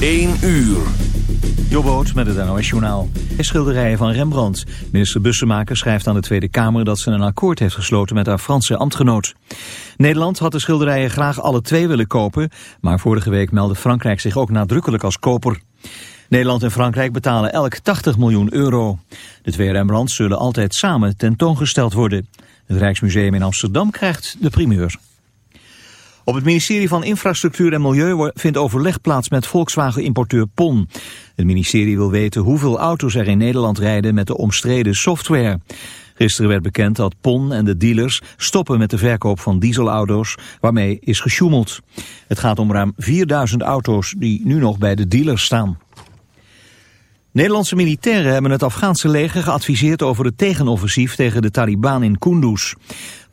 1 uur. Jobboot met het NOS Journaal. Schilderijen van Rembrandt. Minister Bussemaker schrijft aan de Tweede Kamer dat ze een akkoord heeft gesloten met haar Franse ambtgenoot. Nederland had de schilderijen graag alle twee willen kopen, maar vorige week meldde Frankrijk zich ook nadrukkelijk als koper. Nederland en Frankrijk betalen elk 80 miljoen euro. De twee Rembrandts zullen altijd samen tentoongesteld worden. Het Rijksmuseum in Amsterdam krijgt de primeur. Op het ministerie van Infrastructuur en Milieu vindt overleg plaats met Volkswagen-importeur PON. Het ministerie wil weten hoeveel auto's er in Nederland rijden met de omstreden software. Gisteren werd bekend dat PON en de dealers stoppen met de verkoop van dieselauto's waarmee is gesjoemeld. Het gaat om ruim 4000 auto's die nu nog bij de dealers staan. Nederlandse militairen hebben het Afghaanse leger geadviseerd over het tegenoffensief tegen de Taliban in Kunduz.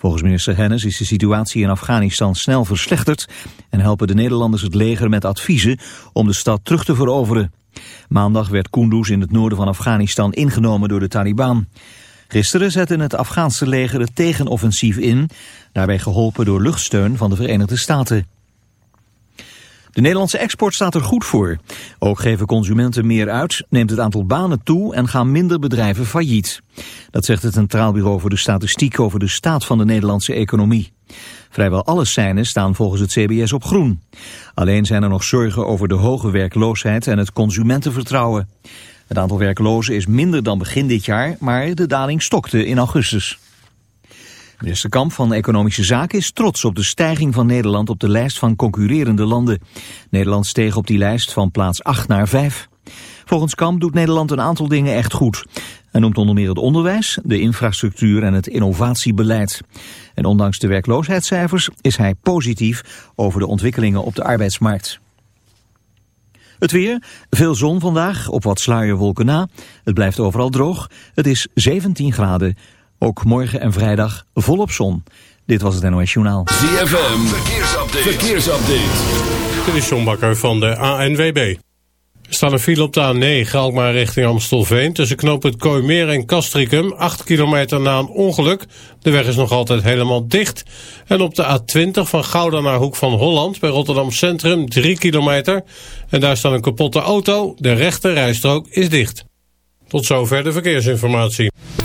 Volgens minister Hennis is de situatie in Afghanistan snel verslechterd en helpen de Nederlanders het leger met adviezen om de stad terug te veroveren. Maandag werd Kunduz in het noorden van Afghanistan ingenomen door de Taliban. Gisteren zette het Afghaanse leger het tegenoffensief in, daarbij geholpen door luchtsteun van de Verenigde Staten. De Nederlandse export staat er goed voor. Ook geven consumenten meer uit, neemt het aantal banen toe en gaan minder bedrijven failliet. Dat zegt het Centraal Bureau voor de Statistiek over de staat van de Nederlandse economie. Vrijwel alle seinen staan volgens het CBS op groen. Alleen zijn er nog zorgen over de hoge werkloosheid en het consumentenvertrouwen. Het aantal werklozen is minder dan begin dit jaar, maar de daling stokte in augustus. Minister Kamp van Economische Zaken is trots op de stijging van Nederland op de lijst van concurrerende landen. Nederland steeg op die lijst van plaats 8 naar 5. Volgens Kamp doet Nederland een aantal dingen echt goed. Hij noemt onder meer het onderwijs, de infrastructuur en het innovatiebeleid. En ondanks de werkloosheidscijfers is hij positief over de ontwikkelingen op de arbeidsmarkt. Het weer, veel zon vandaag, op wat sluierwolken na. Het blijft overal droog. Het is 17 graden. Ook morgen en vrijdag volop zon. Dit was het NOS Journaal. ZFM, verkeersupdate. verkeersupdate. Dit is John Bakker van de ANWB. Er staat een file op de A9, Alkmaar richting Amstelveen... tussen knooppunt Kooimeer en Castricum, 8 kilometer na een ongeluk. De weg is nog altijd helemaal dicht. En op de A20 van Gouda naar Hoek van Holland... bij Rotterdam Centrum, 3 kilometer. En daar staat een kapotte auto. De rechte rijstrook is dicht. Tot zover de verkeersinformatie.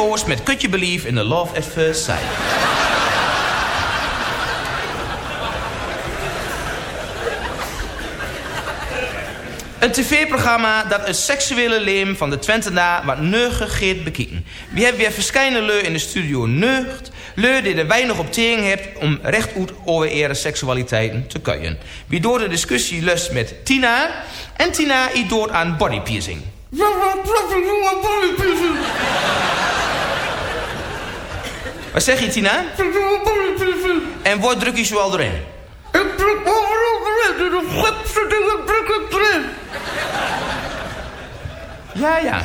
Met You Believe in the Love at First Sight. Een tv-programma dat een seksuele leem van de Twentenaar wat neugegeerd bekijken. We hebben weer verschillende leu in de studio neugt. Leu die er weinig op tegen hebt om recht uit over ere seksualiteiten te kuien. Wie door de discussie lust met Tina. En Tina i doort aan bodypiercing. Wat zeg je, Tina? En wat druk je zo al erin? Ja, ja.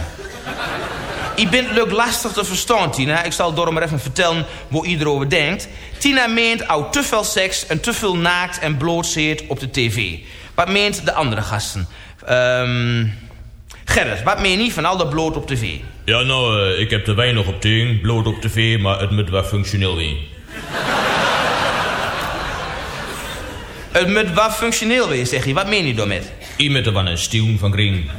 Ik ben leuk lastig te verstaan, Tina. Ik zal door maar even vertellen hoe iedereen over denkt. Tina meent al te veel seks en te veel naakt en blootzeert op de tv. Wat meent de andere gasten? Ehm Gerrit, wat meen je niet van al dat bloot op tv? Ja, nou, eh, ik heb te weinig op ting, bloot op tv, maar het moet wel functioneel zijn. Het moet wat functioneel weer, zeg je. Wat meen je daarmee? Er wel een stuwen van green.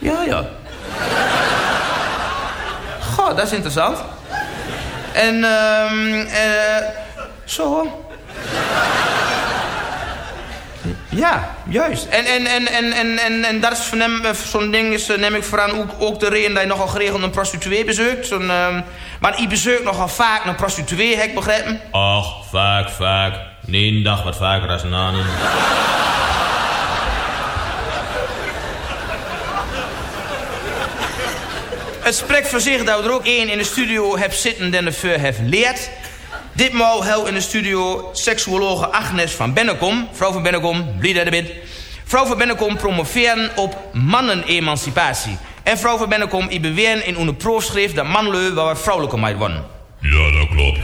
Ja, ja. Goh, dat is interessant. En, ehm eh zo. Ja, juist. En, en, en, en, en, en, dat is eh, zo'n ding is, eh, neem ik vooraan ook, ook de reden dat je nogal geregeld een prostituee bezoekt. Ehm maar je bezoekt nogal vaak een prostituee, heb ik begrepen. Ach, vaak, vaak. Nee, dag wat vaker als een ander. Het spreekt voor zich dat we er ook één in de studio heb zitten die ervoor heeft leerd. Ditmaal hel in de studio seksuologe Agnes van Bennekom. Vrouw van Bennekom, blij dat je bent. Vrouw van Bennekom promoveren op mannenemancipatie. En vrouw van Bennekom, ik beweren in een proefschrift dat mannleu wel wat vrouwelijker might worden. Ja, dat klopt.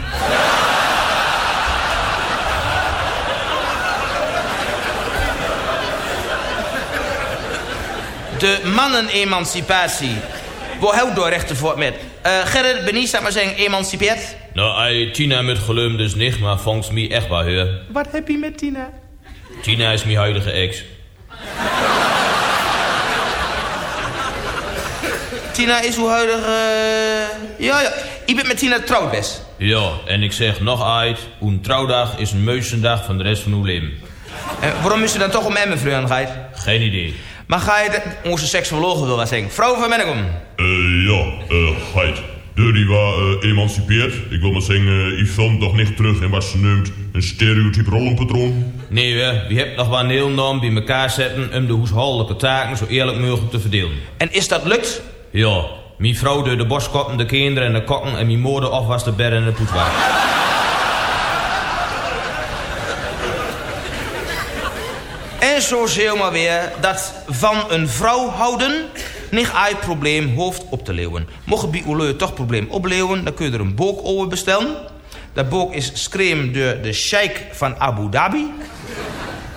De mannenemancipatie. Waar houdt door rechten voor met? Eh Gerrit, ben je, zeg maar zeggen, emancipeerd? Nou, ei, Tina met gelum dus niet, maar volgens mij echt wel. Wat heb je met Tina? Tina is mijn huidige ex. Tina is hoe huidig... eh, Ja, ja. Ik ben met Tina trouwd best. Ja, en ik zeg nog uit, een trouwdag is een meusendag van de rest van uw leven. En waarom is je dan toch om Emmen vreugd, Geit? Geen idee. Maar ga je de, onze seksuologe wil wat zeggen. Vrouw van Bennekom. Eh, ja, eh, geit. De die was eh, emancipeerd. Ik wil maar zeggen, uh, ik vond toch niet terug in wat ze noemt een stereotyp rollenpatroon. Nee, we, we hebben nog wel een heel naam bij elkaar zetten om de huishoudelijke taken zo eerlijk mogelijk te verdelen. En is dat lukt? Ja, mijn vrouw deed de borstkoppen, de kinderen en de kokken en mijn moeder afwas de bedden en de poetwaar. Zo zie je maar weer dat van een vrouw houden niet uit probleem hoofd op te leeuwen. Mocht je bij toch probleem opleeuwen, dan kun je er een boek over bestellen. Dat boek is geschreven door de sheik van Abu Dhabi.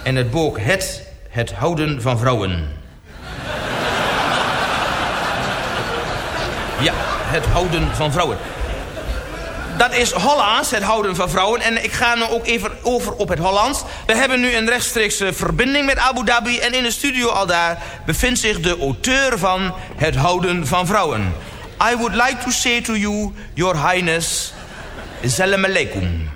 En het boek Het, het houden van vrouwen. Ja, het houden van vrouwen. Dat is Hollands, het houden van vrouwen. En ik ga nu ook even over op het Hollands. We hebben nu een rechtstreekse verbinding met Abu Dhabi. En in de studio al daar bevindt zich de auteur van het houden van vrouwen. I would like to say to you, your highness, salam alaikum.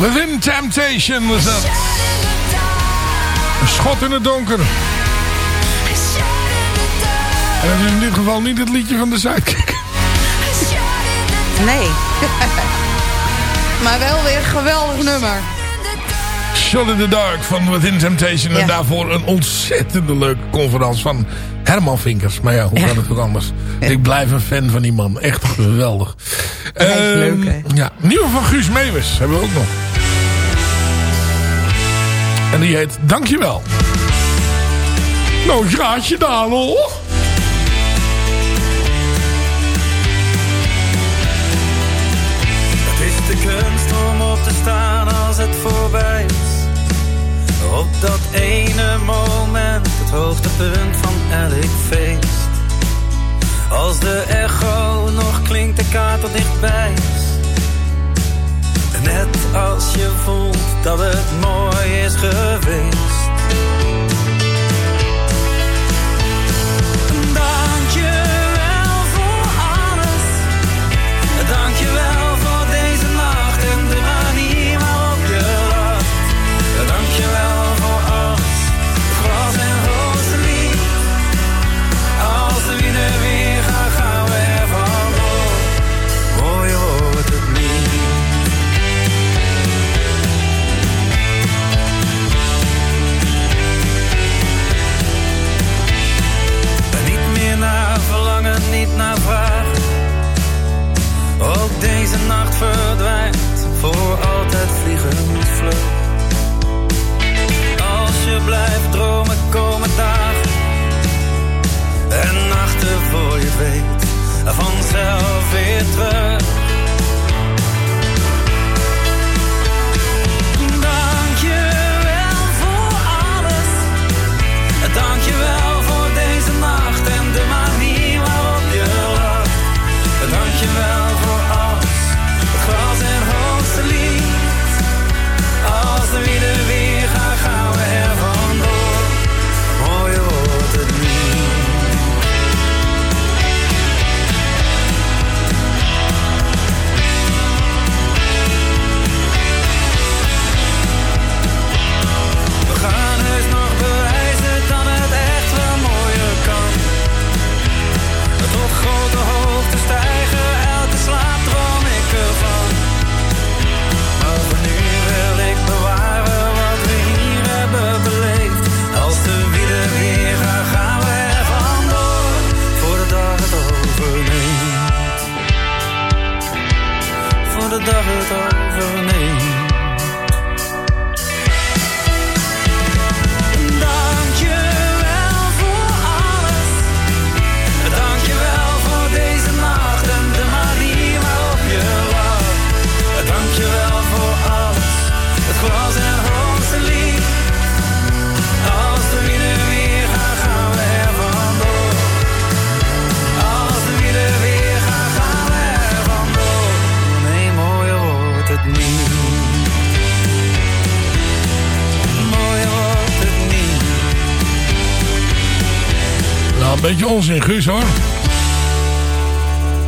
Within Temptation was dat. Een schot in het donker. En dat is in dit geval niet het liedje van de Sidekick. Nee. maar wel weer een geweldig nummer. Shot in the Dark van Within Temptation. En daarvoor een ontzettende leuke conferentie van Herman Vinkers. Maar ja, hoe kan het ook anders? Ik blijf een fan van die man. Echt geweldig. Hij is Ehm, leuk, hè? Ja, nieuwe van Guus Meeuwis hebben we ook nog. En die heet Dankjewel. Nou, graag gedaan hoor. Het is de kunst om op te staan als het voorbij is. Op dat ene moment, het hoogtepunt van elk feest. Als de echo nog klinkt, de kaart dichtbij. Net als je voelt dat het mooi is geweest. Naar vragen. Ook deze nacht verdwijnt voor altijd vliegend vlug. Als je blijft dromen, komen dagen en nachten voor je weet vanzelf weer terug. Een beetje onzin, Guus, hoor.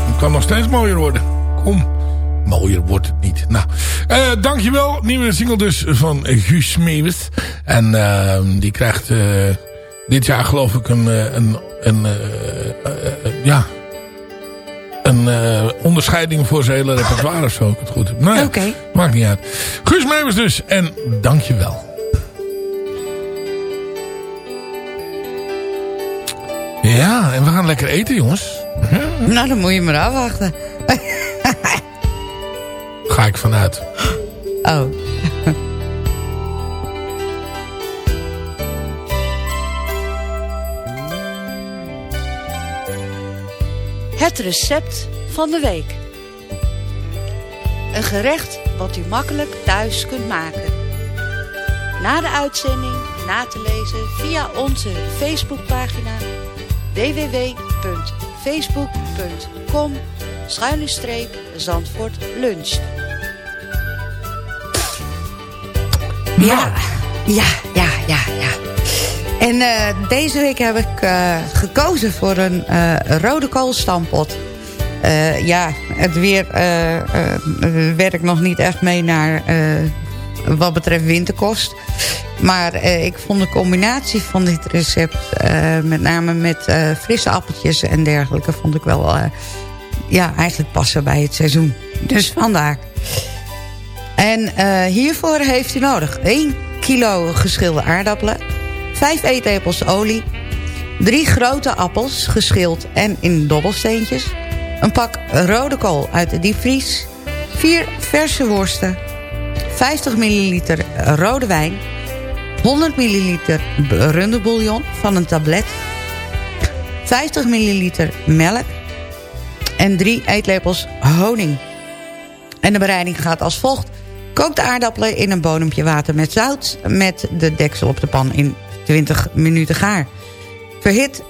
Het kan nog steeds mooier worden. Kom. Mooier wordt het niet. Nou, eh, dankjewel. Nieuwe single dus van Guus Meeuwis. En eh, die krijgt eh, dit jaar geloof ik een, eh, een, een ja, een onderscheiding voor zijn hele repertoire, zo ik het goed heb. Nou ja, maakt niet uit. Guus Meeuwis dus. En dankjewel. Ja, en we gaan lekker eten, jongens. Nou, dan moet je maar afwachten. Ga ik vanuit. Oh. Het recept van de week. Een gerecht wat u makkelijk thuis kunt maken. Na de uitzending na te lezen via onze Facebookpagina www.facebook.com Zandvoort Lunch. Ja, ja, ja, ja, ja. En eh, deze week heb ik eh, gekozen voor een eh, rode koolstampot. Ja, het weer werkt nog niet echt mee naar wat betreft winterkost. Maar eh, ik vond de combinatie van dit recept... eh, met name met eh, frisse appeltjes en dergelijke... vond ik wel ja, eigenlijk passen bij het seizoen. Dus vandaar. En hiervoor heeft u nodig 1 kilo geschilde aardappelen... 5 eetlepels olie... 3 grote appels, geschild en in dobbelsteentjes... een pak rode kool uit de diepvries... 4 verse worsten... 50 milliliter rode wijn... 100 milliliter runderbouillon van een tablet... 50 milliliter melk... en 3 eetlepels honing. En de bereiding gaat als volgt. Kook de aardappelen in een bodempje water met zout... met de deksel op de pan in 20 minuten gaar. Verhit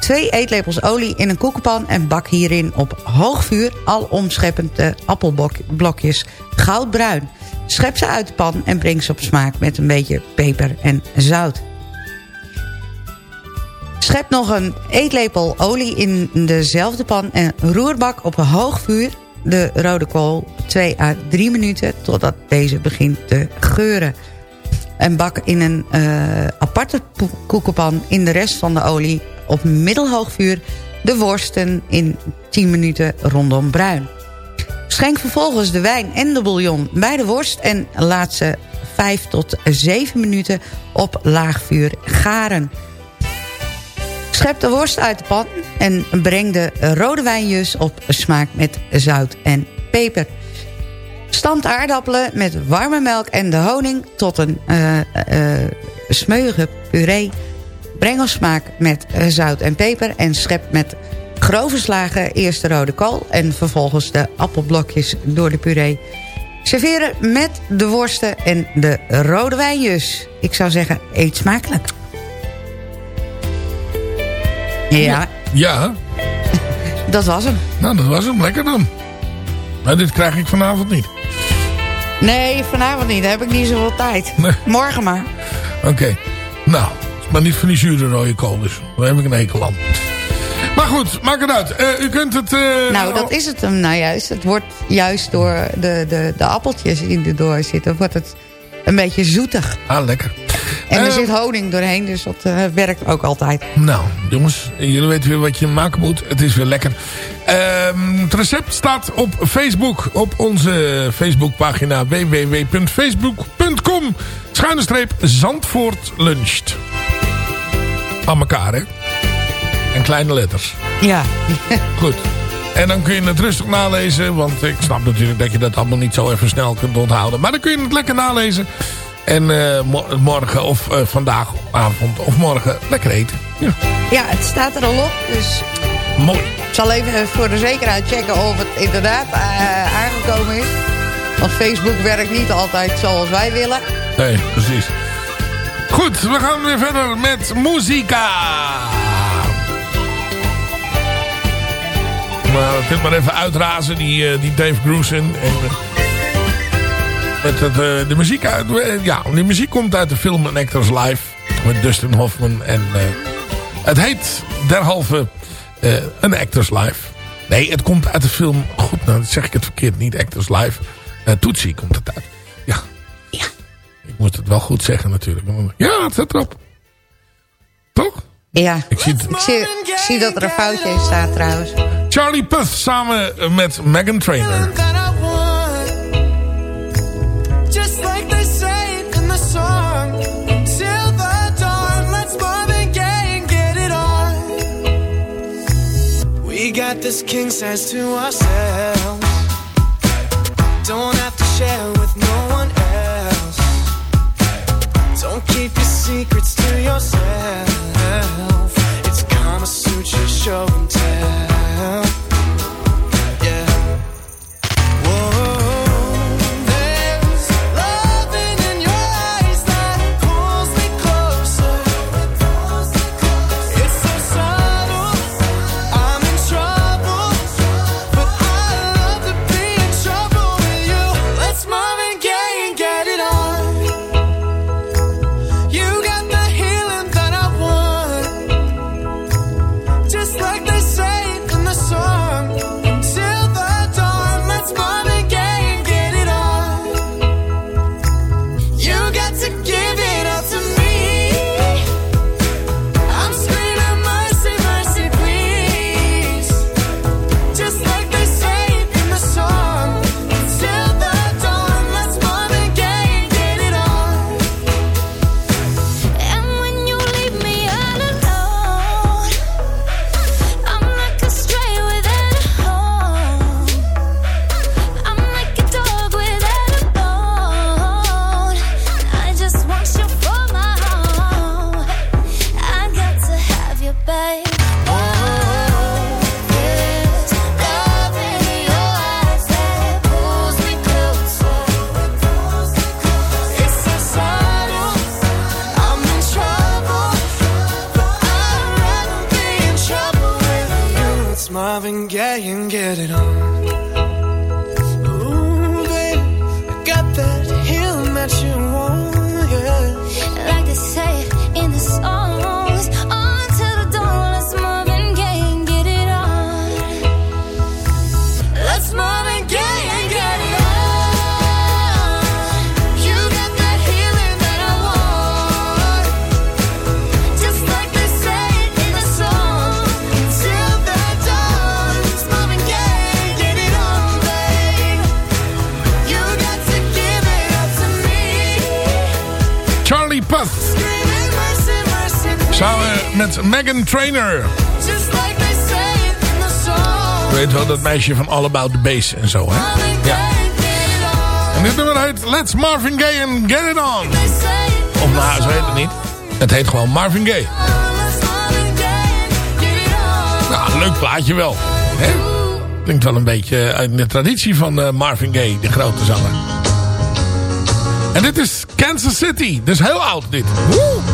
2 eetlepels olie in een koekenpan... en bak hierin op hoog vuur al omscheppend de appelblokjes goudbruin. Schep ze uit de pan en breng ze op smaak met een beetje peper en zout. Schep nog een eetlepel olie in dezelfde pan en roerbak op een hoog vuur de rode kool 2 à 3 minuten totdat deze begint te geuren. En bak in een eh, aparte koekenpan in de rest van de olie op middelhoog vuur de worsten in 10 minuten rondom bruin. Schenk vervolgens de wijn en de bouillon bij de worst en laat ze 5 tot 7 minuten op laag vuur garen. Schep de worst uit de pan en breng de rode wijnjus op smaak met zout en peper. Stamp aardappelen met warme melk en de honing tot een eh eh, smeuïge puree. Breng op smaak met eh, zout en peper en schep met grove slagen eerst de rode kool... en vervolgens de appelblokjes door de puree. Serveren met de worsten en de rode wijnjus. Ik zou zeggen, eet smakelijk. Ja, Ja, dat was hem. nou dat was hem. Lekker dan. Maar dit krijg ik vanavond niet. Nee, vanavond niet. Daar heb ik niet zoveel tijd. Morgen maar. Oké. Nou, maar niet van die zure rode kool dus. Daar heb ik een hekel aan. Maar goed, maakt het uit. Eh, u kunt het... eh, Nou, dat is het hem nou juist. Het wordt juist door de, de, de appeltjes die erdoor zitten... wordt het een beetje zoetig. Ah, lekker. En er Eh, zit honing doorheen, dus dat werkt ook altijd. Nou, jongens, jullie weten weer wat je maken moet. Het is weer lekker. Ehm, het recept staat op Facebook. Op onze Facebookpagina www.facebook.com Schuine streep Zandvoort luncht. Aan elkaar, hè? En kleine letters. Ja. Goed. En dan kun je het rustig nalezen. Want ik snap natuurlijk dat je dat allemaal niet zo even snel kunt onthouden. Maar dan kun je het lekker nalezen. En eh, mo- morgen of eh, vandaag avond of morgen lekker eten. Ja. Ja, het staat er al op, dus Mooi. ik zal even voor de zekerheid checken of het inderdaad eh, aangekomen is. Want Facebook werkt niet altijd zoals wij willen. Nee, precies. Goed, we gaan weer verder met muzika. Nou, ik kunt maar even uitrazen, die, eh, die Dave Grusin. En, eh, met het, eh, de muziek uit, eh, ja, die muziek komt uit de film An Actors Live. Met Dustin Hoffman. En eh, het heet derhalve eh An Actors Live. Nee, het komt uit de film... Goed, nou zeg ik het verkeerd. Niet Actors Live. Eh Tootsie komt het uit. Ja. Ik moet het wel goed zeggen natuurlijk. Ja, het staat erop. Toch? Ja, Ik zie, ik zie, ik zie dat er een foutje in staat trouwens. Charlie Puth samen eh, met Megan Trainor. this king to ourselves. Don't have to share with no one else. Don't keep your secrets to yourself. It's show and tell. met Megan Trainer. Je weet wel dat meisje van All About The Base en zo, hè? Ja. En dit nummer heet Let's Marvin Gaye and Get It On. Of nou, zo heet het niet. Het heet gewoon Marvin Gaye. Nou, leuk plaatje wel. Hè? Klinkt wel een beetje uit de traditie van eh, Marvin Gaye, de grote zanger. En dit is Kansas City. Dus heel oud dit. Woe!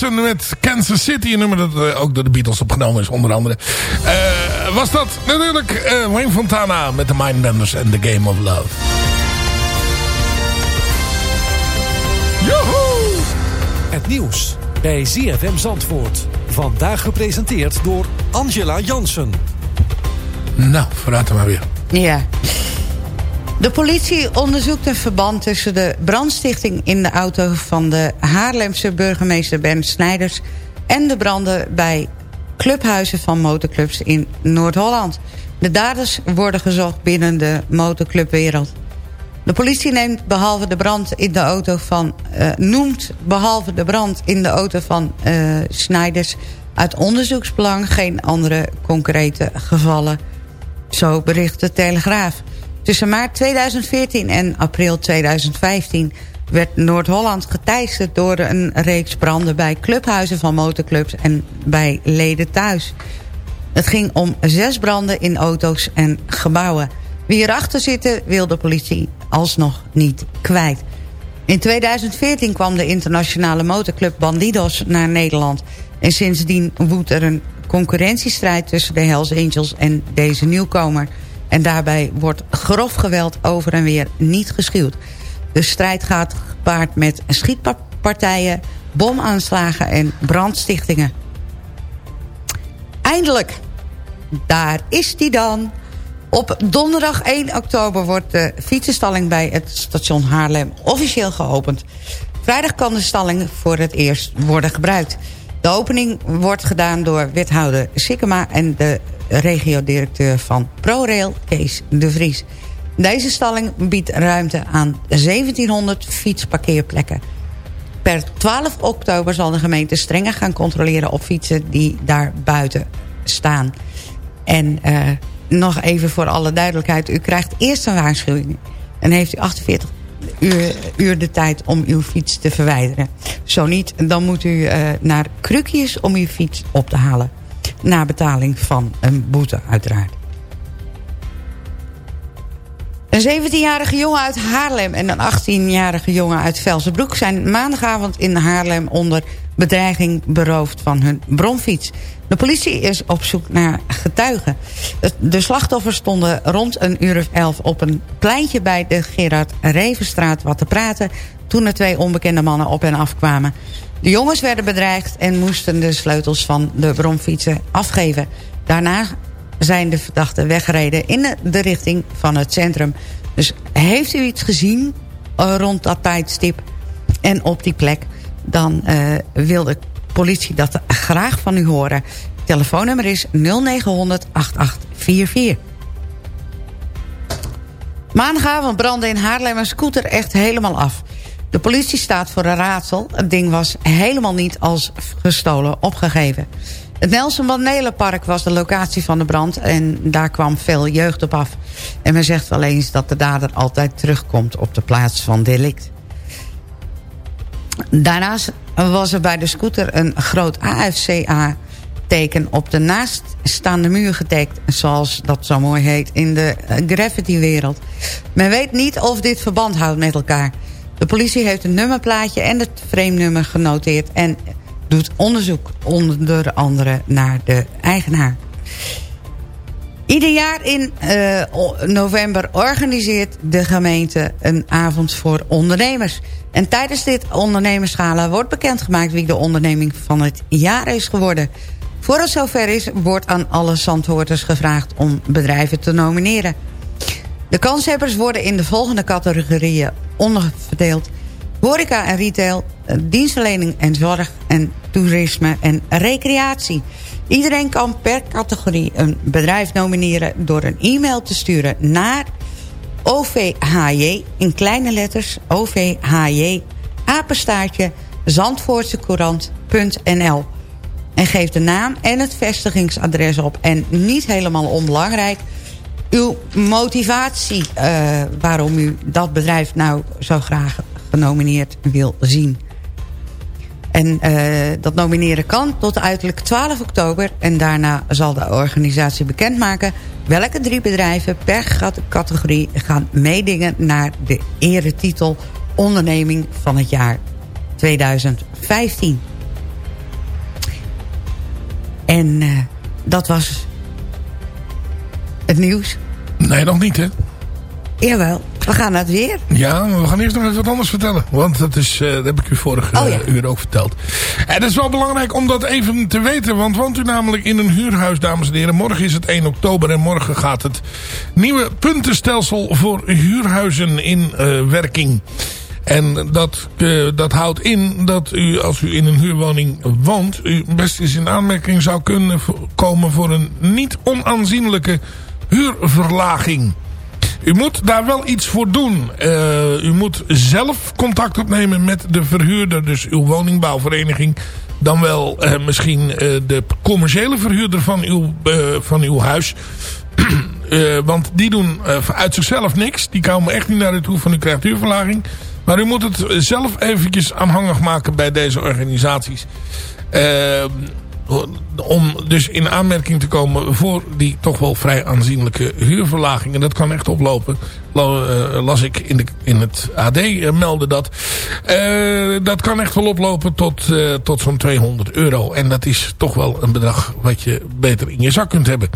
Met Kansas City. Een nummer dat eh, ook door de Beatles opgenomen is, onder andere. Eh, was dat natuurlijk eh, Wayne Fontana met de Mindbenders en The Game of Love. Joehoe! Het nieuws bij ZFM Zandvoort. Vandaag gepresenteerd door Angela Jansen. Nou, vooruit maar weer. Ja. De politie onderzoekt een verband tussen de brandstichting in de auto van de Haarlemse burgemeester Ben Snijders en de branden bij clubhuizen van motorclubs in Noord-Holland. De daders worden gezocht binnen de motorclubwereld. De politie neemt behalve de brand in de auto van, eh, noemt behalve de brand in de auto van eh Snijders uit onderzoeksbelang geen andere concrete gevallen. Zo bericht de Telegraaf. Tussen maart 2014 en april 2015 werd Noord-Holland geteisterd door een reeks branden bij clubhuizen van motorclubs en bij leden thuis. Het ging om zes branden in auto's en gebouwen. Wie erachter zitten wil de politie alsnog niet kwijt. In 2014 kwam de internationale motorclub Bandidos naar Nederland. En sindsdien woedt er een concurrentiestrijd tussen de Hells Angels en deze nieuwkomer. En daarbij wordt grof geweld over en weer niet geschuwd. De strijd gaat gepaard met schietpartijen, bomaanslagen en brandstichtingen. Eindelijk, daar is die dan. Op donderdag 1 oktober wordt de fietsenstalling bij het station Haarlem officieel geopend. Vrijdag kan de stalling voor het eerst worden gebruikt. De opening wordt gedaan door wethouder Sikkema en de regiodirecteur van ProRail, Kees de Vries. Deze stalling biedt ruimte aan 1700 fietsparkeerplekken. Per 12 oktober zal de gemeente strenger gaan controleren op fietsen die daar buiten staan. En uh, nog even voor alle duidelijkheid, u krijgt eerst een waarschuwing. En heeft u 48 uur, de tijd om uw fiets te verwijderen. Zo niet, dan moet u uh, naar Krukjes om uw fiets op te halen. Na betaling van een boete uiteraard. Een 17-jarige jongen uit Haarlem en een 18-jarige jongen uit Velsenbroek... zijn maandagavond in Haarlem onder bedreiging beroofd van hun bronfiets. De politie is op zoek naar getuigen. De slachtoffers stonden rond een uur of elf op een pleintje bij de Gerard Revenstraat wat te praten... toen er twee onbekende mannen op en afkwamen. De jongens werden bedreigd en moesten de sleutels van de bronfietsen afgeven. Daarna zijn de verdachten weggereden in de richting van het centrum. Dus heeft u iets gezien uh, rond dat tijdstip en op die plek... dan uh, wil de politie dat graag van u horen. Telefoonnummer is 0900 8844. Maandagavond brandde in Haarlem een scooter echt helemaal af. De politie staat voor een raadsel. Het ding was helemaal niet als gestolen opgegeven. Het Nelson Mandelenpark was de locatie van de brand... en daar kwam veel jeugd op af. En men zegt wel eens dat de dader altijd terugkomt op de plaats van delict. Daarnaast was er bij de scooter een groot AFCA-teken... op de naaststaande muur getekt, zoals dat zo mooi heet... in de graffiti-wereld. Men weet niet of dit verband houdt met elkaar. De politie heeft een nummerplaatje en het frame-nummer genoteerd... en doet onderzoek onder andere naar de eigenaar. Ieder jaar in uh, november organiseert de gemeente een avond voor ondernemers. En tijdens dit ondernemerschala wordt bekendgemaakt wie de onderneming van het jaar is geworden. Voor het zover is, wordt aan alle zandhoorters gevraagd om bedrijven te nomineren. De kanshebbers worden in de volgende categorieën onderverdeeld. Horeca en retail, dienstverlening en zorg en toerisme en recreatie. Iedereen kan per categorie een bedrijf nomineren door een e-mail te sturen naar OVHJ in kleine letters OVHJ apenstaartje zandvoortsecourant.nl en geef de naam en het vestigingsadres op. En niet helemaal onbelangrijk, uw motivatie uh, waarom u dat bedrijf nou zo graag genomineerd wil zien. En uh, dat nomineren kan tot uiterlijk 12 oktober. En daarna zal de organisatie bekendmaken... welke drie bedrijven per categorie gaan meedingen... naar de eretitel onderneming van het jaar 2015. En eh, dat was het nieuws. Nee, nog niet, hè? Jawel, we gaan naar het weer. Ja, maar we gaan eerst nog even wat anders vertellen. Want dat, is, eh, dat heb ik u vorige Oh, ja. uur ook verteld. En dat is wel belangrijk om dat even te weten. Want woont u namelijk in een huurhuis, dames en heren. Morgen is het 1 oktober en morgen gaat het nieuwe puntenstelsel voor huurhuizen in eh, werking. En dat, eh, dat houdt in dat u, als u in een huurwoning woont... u best eens in aanmerking zou kunnen komen voor een niet onaanzienlijke huurverlaging. U moet daar wel iets voor doen. Eh, u moet zelf contact opnemen met de verhuurder, dus uw woningbouwvereniging. Dan wel eh, misschien eh, de commerciële verhuurder van uw, van uw huis. Want die doen uit zichzelf niks. Die komen echt niet naar u toe van u krijgt huurverlaging. Maar u moet het zelf eventjes aanhangig maken bij deze organisaties. Eh, om dus in aanmerking te komen voor die toch wel vrij aanzienlijke huurverlaging. En dat kan echt oplopen. Lo- eh, las ik in, de, in het AD eh, melden dat. Eh, dat kan echt wel oplopen tot, tot zo'n 200 euro. En dat is toch wel een bedrag wat je beter in je zak kunt hebben.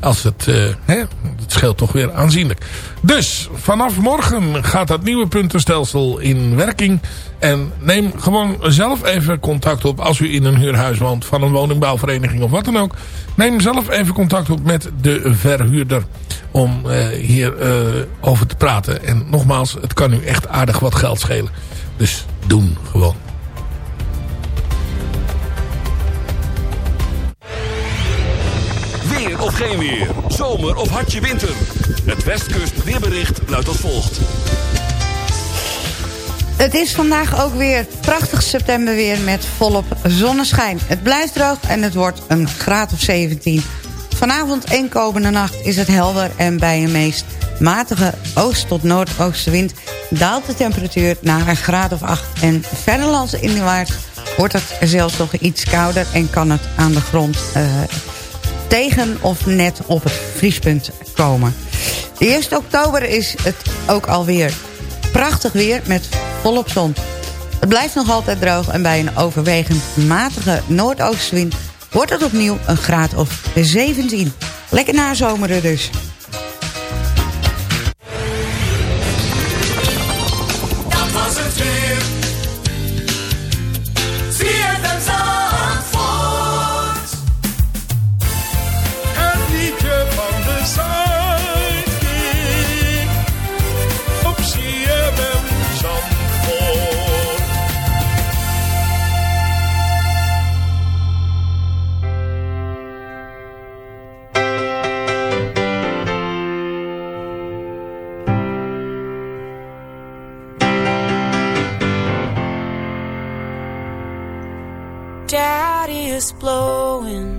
Als het, eh, hè, het scheelt toch weer aanzienlijk. Dus vanaf morgen gaat dat nieuwe puntenstelsel in werking. En neem gewoon zelf even contact op als u in een huurhuis woont van een woningbouwvereniging of wat dan ook. Neem zelf even contact op met de verhuurder om eh, hier eh, over te praten. En nogmaals, het kan u echt aardig wat geld schelen. Dus doen gewoon. Of geen weer. Zomer of hartje winter. Het Westkust weerbericht luidt als volgt. Het is vandaag ook weer prachtig septemberweer met volop zonneschijn. Het blijft droog en het wordt een graad of 17. Vanavond en komende nacht is het helder en bij een meest matige oost- tot noordoostenwind daalt de temperatuur naar een graad of 8. En verder de waard wordt het zelfs nog iets kouder en kan het aan de grond eh, tegen of net op het vriespunt komen. De 1 oktober is het ook alweer prachtig weer met volop zon. Het blijft nog altijd droog en bij een overwegend matige noordoostenwind... wordt het opnieuw een graad of 17. Lekker nazomeren dus. Blowing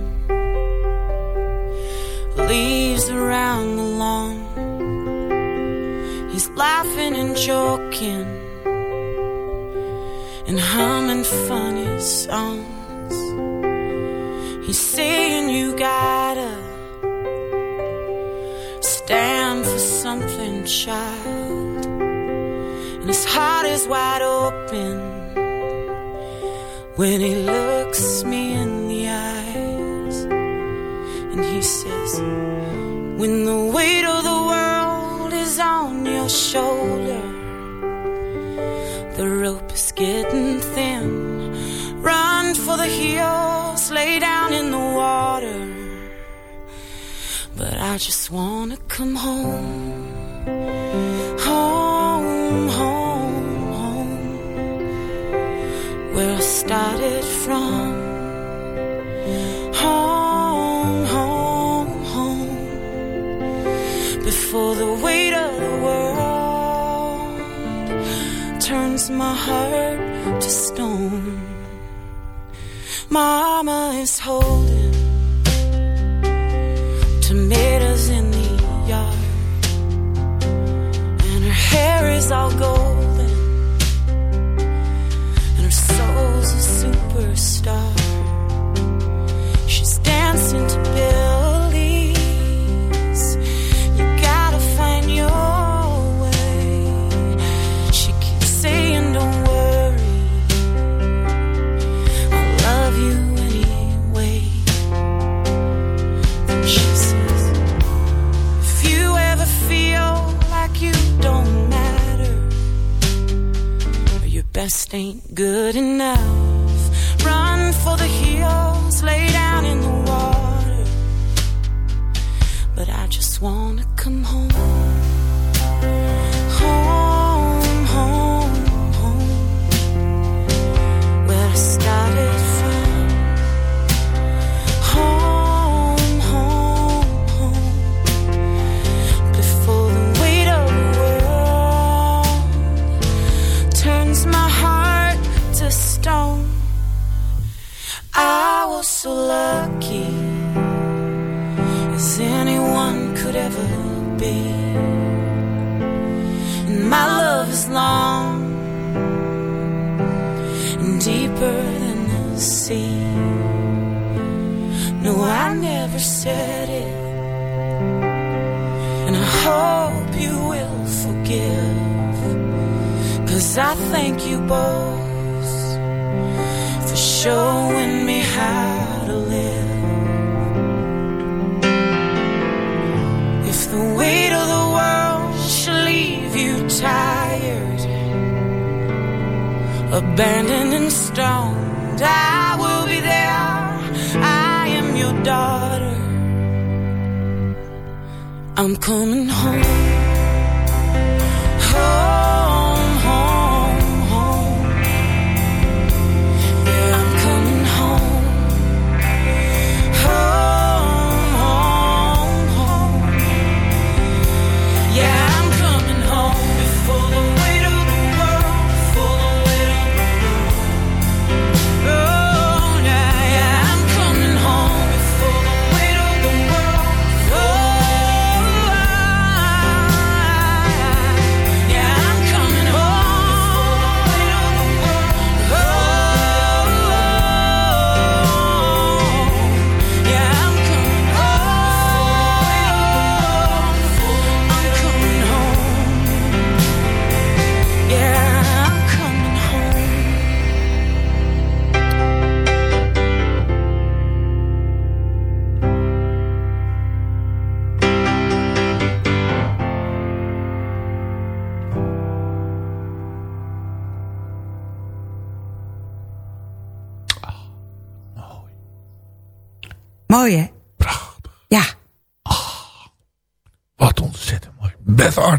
leaves around the lawn. He's laughing and joking and humming funny songs. He's saying you gotta stand for something, child. And his heart is wide open when he looks I just wanna come home, home, home, home where I started from. Home, home, home. Before the weight of the world turns my heart to stone. Mama is holding tomatoes in the yard, and her hair is all golden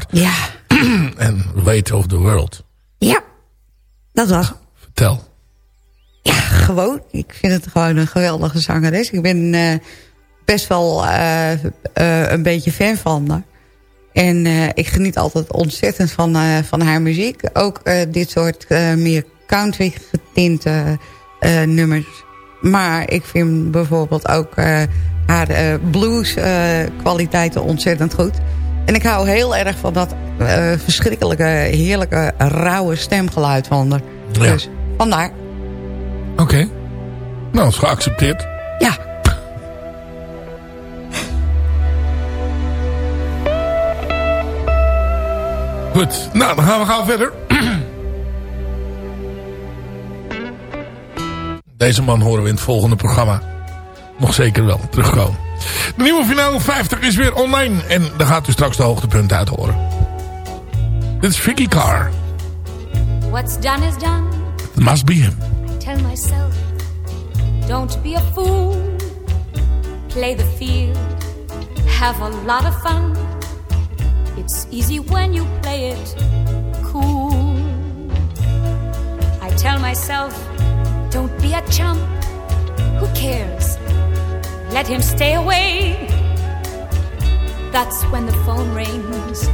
Ja. en Weight of the World. Ja. Dat was. Vertel. Ja, gewoon. Ik vind het gewoon een geweldige zangeres. Ik ben eh, best wel eh, eh, een beetje fan van haar. En ik geniet altijd ontzettend van, van haar muziek. Ook dit soort meer country getinte nummers. Maar ik vind bijvoorbeeld ook haar blues kwaliteiten ontzettend goed. En ik hou heel erg van dat eh, verschrikkelijke, heerlijke, rauwe stemgeluid van haar. Ja. Dus vandaar. Oké. Nou, is geaccepteerd. Ja. Goed. Nou, dan gaan we gauw verder. Deze man horen we in het volgende programma. Nog zeker wel terugkomen. De nieuwe finale 50 is weer online. En daar gaat u straks de hoogtepunten uit horen. Dit is Vicky Carr. What's done is done. It must be him. Tell myself, don't be a fool. Play the field, have a lot of fun. It's easy when you play it cool. I tell myself, don't be a chump. Who cares? Let him stay away. That's when the phone rings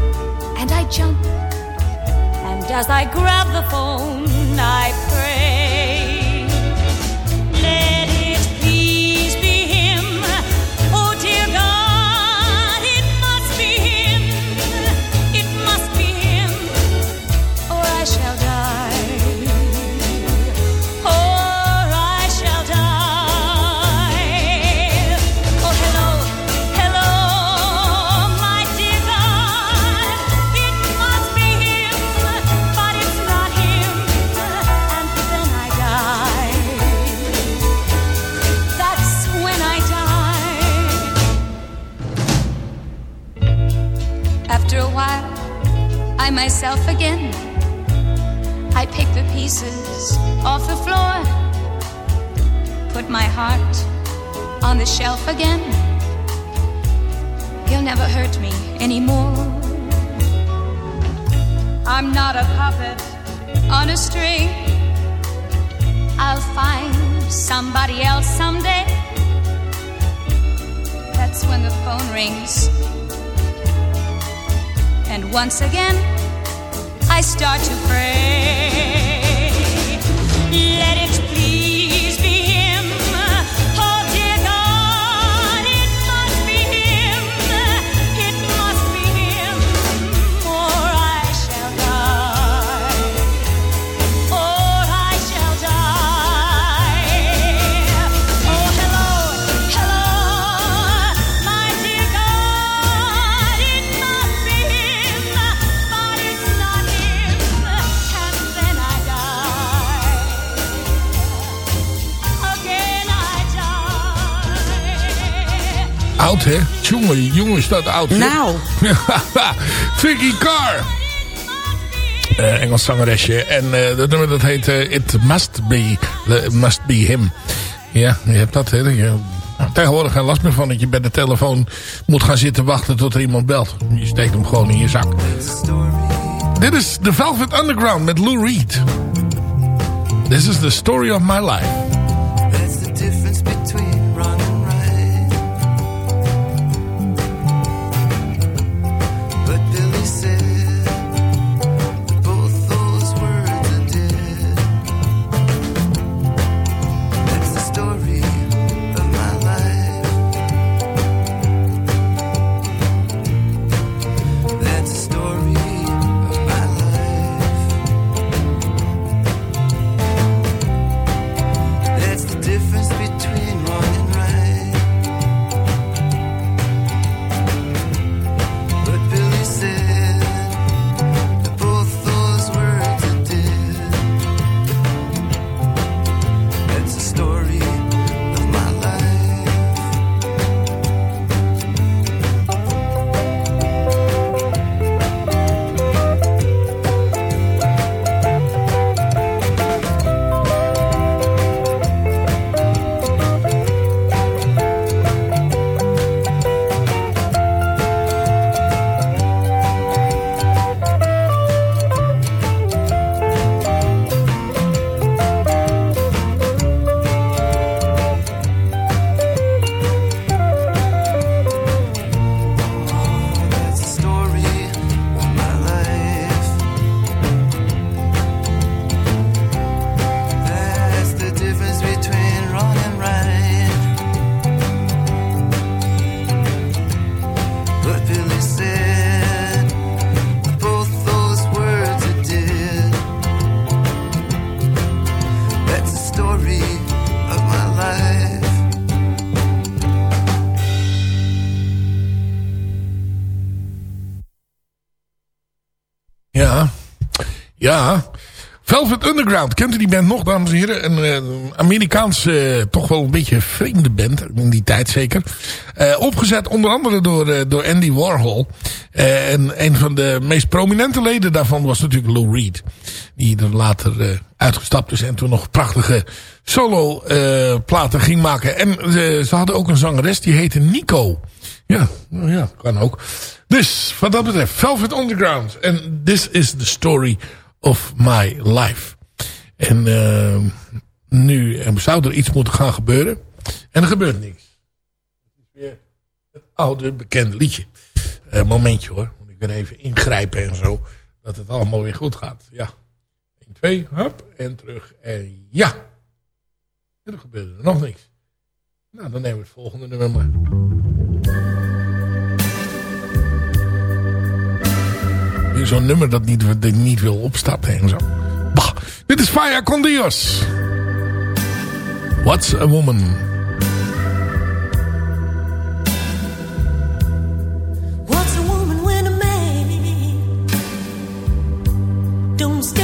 and I jump. And as I grab the phone, I pray. Myself again. I pick the pieces off the floor, put my heart on the shelf again. He'll never hurt me anymore. I'm not a puppet on a string. I'll find somebody else someday. That's when the phone rings. And once again, I start to pray. Oud, hè? Jongen, jongen, is dat oud. Nou. Vicky Carr. Eh, Engels zangeresje. En eh, dat nummer dat heet eh, It Must Be, Must Be Him. Ja, je hebt dat, hè. Je, tegenwoordig geen last meer van dat je bij de telefoon moet gaan zitten wachten tot er iemand belt. Je steekt hem gewoon in je zak. Dit is The Velvet Underground met Lou Reed. This is the story of my life. Ja. Velvet Underground, kent u die band nog, dames en heren? Een eh, Amerikaans, eh, toch wel een beetje vreemde band, in die tijd zeker. Eh, opgezet onder andere door, door Andy Warhol. En een van de meest prominente leden daarvan was natuurlijk Lou Reed. Die er later uitgestapt is en toen nog prachtige solo platen ging maken. En ze hadden ook een zangeres, die heette Nico. Ja, nou ja, kan ook. Dus, wat dat betreft, Velvet Underground. En this is the story of my life. En uh, nu eh, zou er iets moeten gaan gebeuren. En er gebeurt niks. Het is weer het oude bekende liedje. Uh, momentje hoor. Want ik ben even ingrijpen en zo. Dat het allemaal weer goed gaat. Ja. 1, 2, hup. En terug. En ja. En er gebeurde er nog niks. Nou, dan nemen we het volgende nummer maar. Zo'n nummer dat niet, dat niet wil opstappen en zo. Bah, dit is Faya con Dios. What's a woman? What's a woman when a man don't stand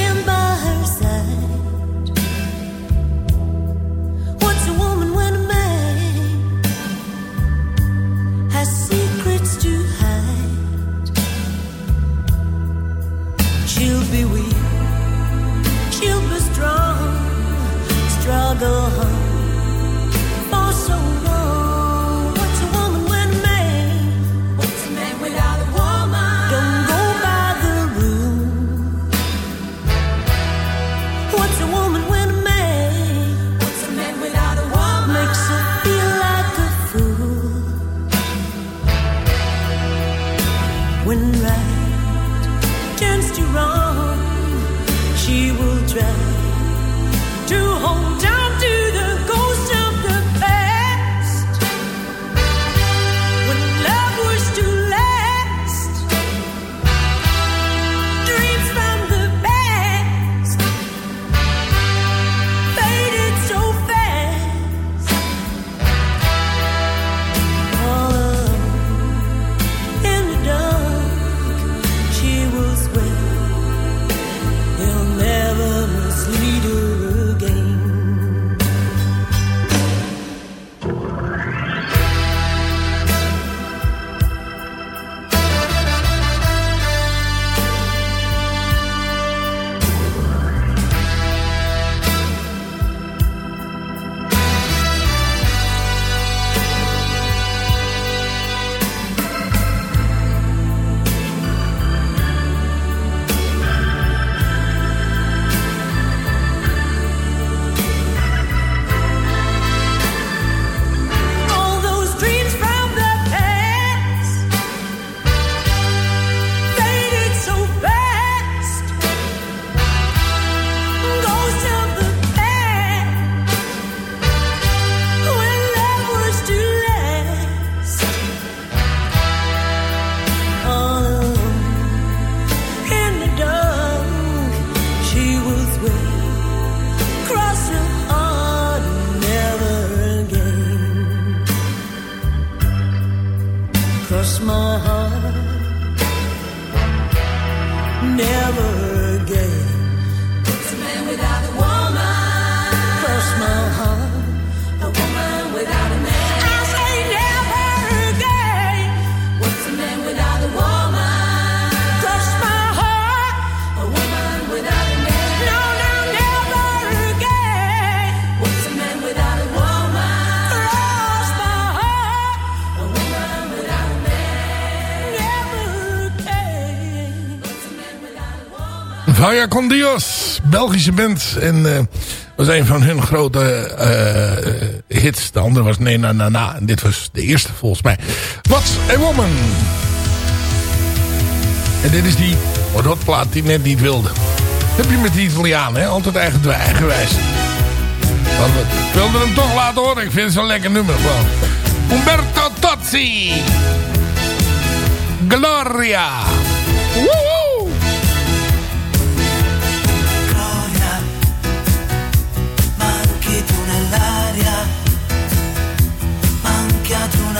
Maya con Dios, Belgische band. En eh, was een van hun grote eh, hits. De andere was Nee Na Na Na. En dit was de eerste volgens mij. What's a Woman. En dit is die plaat die net niet wilde. Heb je met die Italianen, hè? Altijd eigen, eigenwijs. Want ik wilde hem toch laten horen. Ik vind het zo'n lekker nummer gewoon. Umberto Tozzi. Gloria. Woehoe.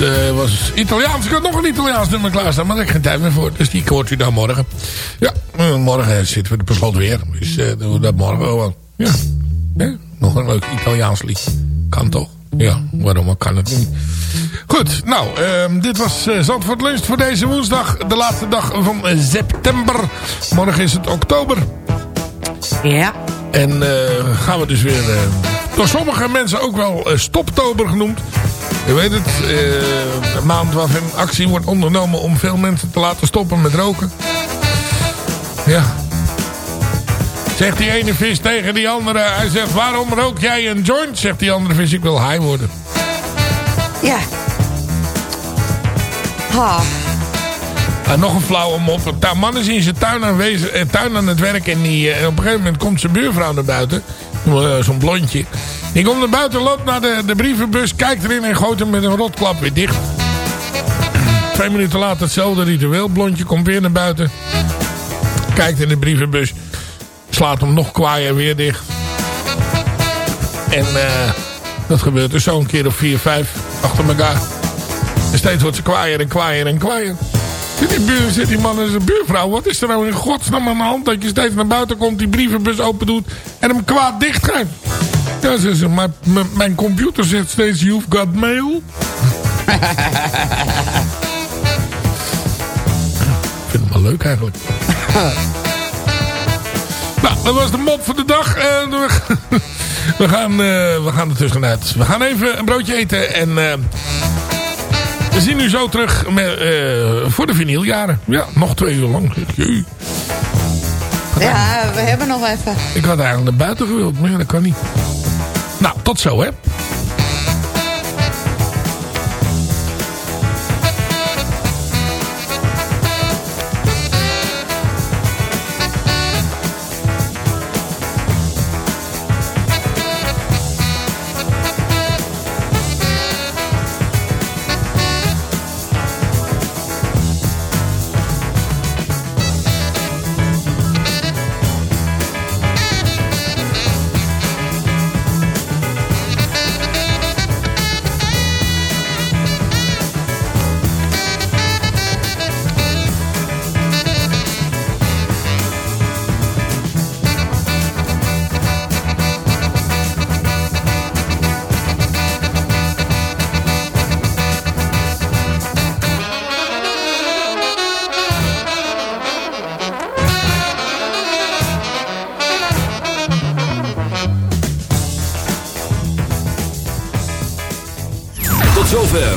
Eh, was Italiaans. Ik had nog een Italiaans nummer klaarstaan, maar daar heb ik geen tijd meer voor. Dus die hoort u dan morgen. Ja, eh, morgen zitten we er per slot weer. Dus eh, dan doen we dat morgen gewoon. Ja, Hè? nog een leuk Italiaans lied. Kan toch? Ja, waarom kan het niet? Goed, nou, ehm, dit was eh, Zandvoort Lunch voor deze woensdag. De laatste dag van eh, september. Morgen is het oktober. Ja. En eh, gaan we dus weer... eh, door sommige mensen ook wel eh, stoptober genoemd. Je weet het, eh, een maand waarin actie wordt ondernomen om veel mensen te laten stoppen met roken. Ja. Zegt die ene vis tegen die andere. Hij zegt, waarom rook jij een joint? Zegt die andere vis, ik wil high worden. Ja. Ha. En nog een flauwe mop. Een man is in zijn tuin, aanwezig, eh, tuin aan het werk. En, die, eh, op een gegeven moment komt zijn buurvrouw naar buiten. Eh, Zo'n blondje. Die komt naar buiten, loopt naar de, de brievenbus. Kijkt erin en gooit hem met een rotklap weer dicht. Twee minuten later hetzelfde ritueel. Blondje komt weer naar buiten. Kijkt in de brievenbus. Slaat hem nog kwaaier weer dicht. En eh, dat gebeurt dus zo een keer of vier, vijf achter elkaar. En steeds wordt ze kwaaier en kwaaier en kwaaier. Zit die, buur, zit die man en zijn buurvrouw, wat is er nou in godsnaam aan de hand dat je steeds naar buiten komt, die brievenbus open doet en hem kwaad dicht gaat? Ja, ze zegt, maar mijn computer zegt steeds, you've got mail. Ik vind het wel leuk eigenlijk. nou, dat was de mop van de dag. En we, gaan, eh, we gaan er tussenuit. We gaan even een broodje eten en... eh, we zien u zo terug met, eh, voor de vinyljaren. Ja, nog twee uur lang. Jee. Ja, we hebben nog even. Ik had eigenlijk naar buiten gewild, maar ja, dat kan niet. Nou, tot zo hè.